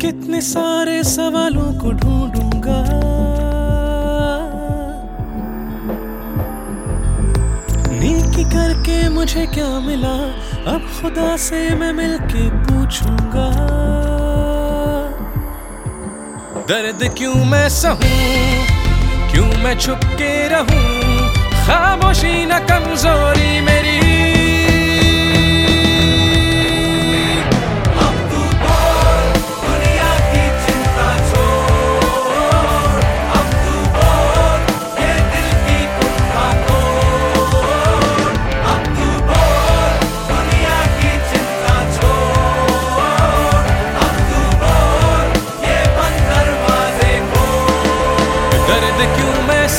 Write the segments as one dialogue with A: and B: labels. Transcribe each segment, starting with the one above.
A: कितने सारे सवालों को ढूंढूँगा। नेकी करके मुझे क्या मिला? अब खुदा से मैं मिलके पूछूँगा। दर्द क्यों मैं सहूं? क्यों मैं छुप के रहूँ? खामोशी न कमज़ोरी मेरी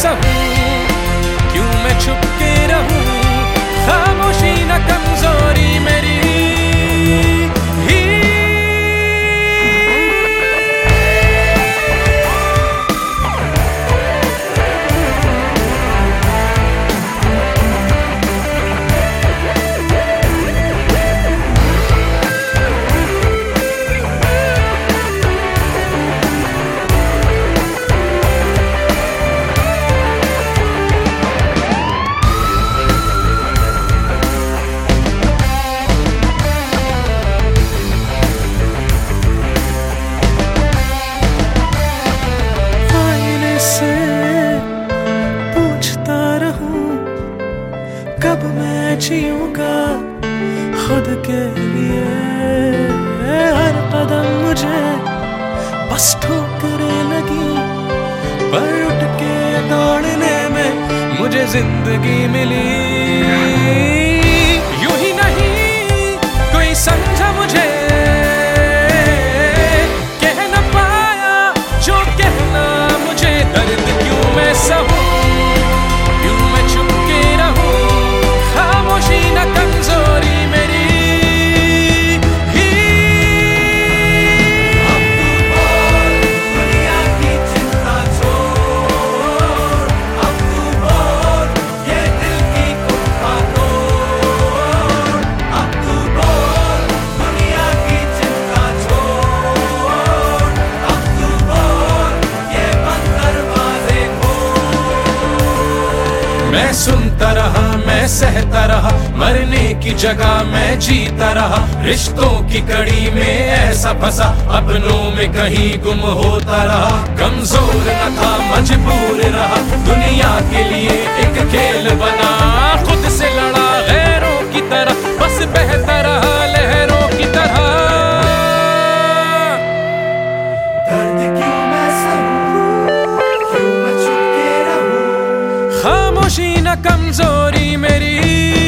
A: क्यों मैं का खुद के लिए। हर कदम मुझे बस ठोकरे लगी, पर उठ के दौड़ने में मुझे ज़िंदगी मिली। मैं सुनता रहा, मैं सहता रहा, मरने की जगह मैं जीता रहा, रिश्तों की कड़ी में ऐसा फंसा, अपनों में कहीं गुम होता रहा, कमज़ोर न था मजबूर खामोशी न कमज़ोरी मेरी।